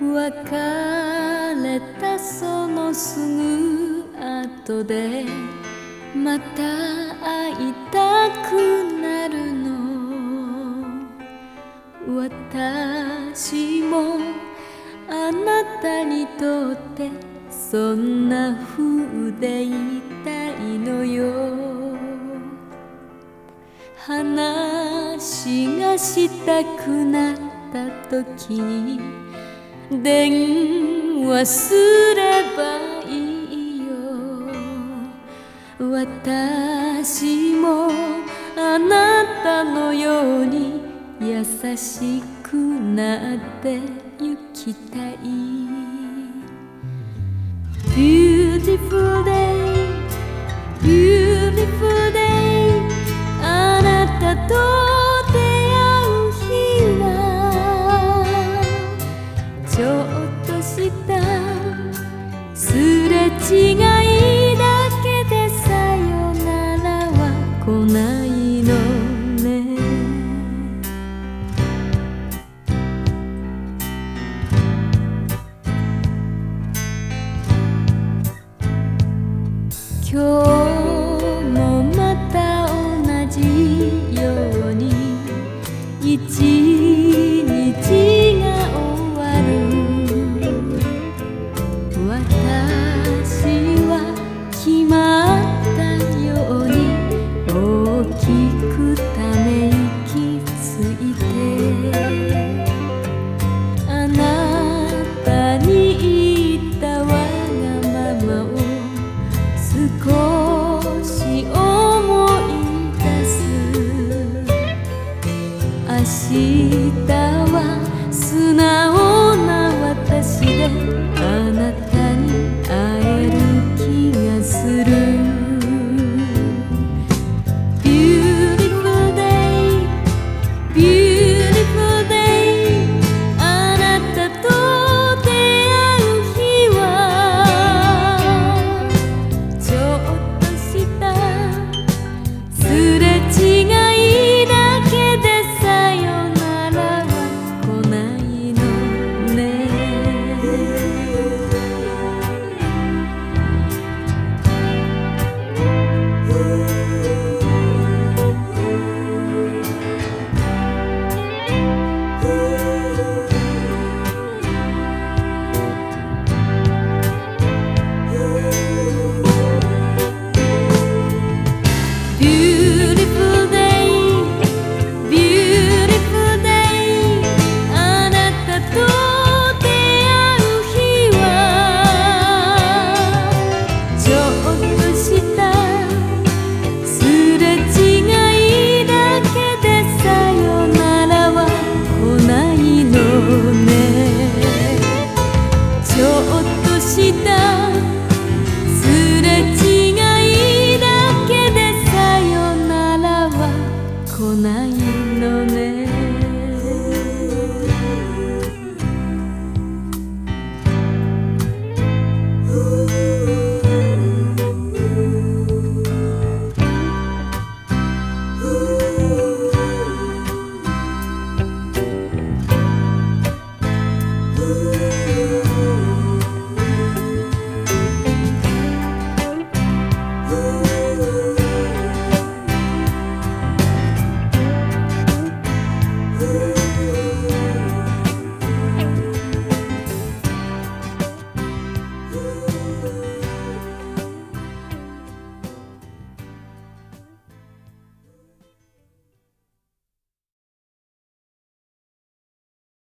別れたそのすぐ後でまた会いたくなるの。私もあなたにとってそんな風でいたいのよ。話がしたくなった時に電話すればいいよ。私もあなたのように優しくなってゆきたい。Beautiful 違いだけでさよならは来ないのね。今日した。すれ違いだけでさよならは来ないのね。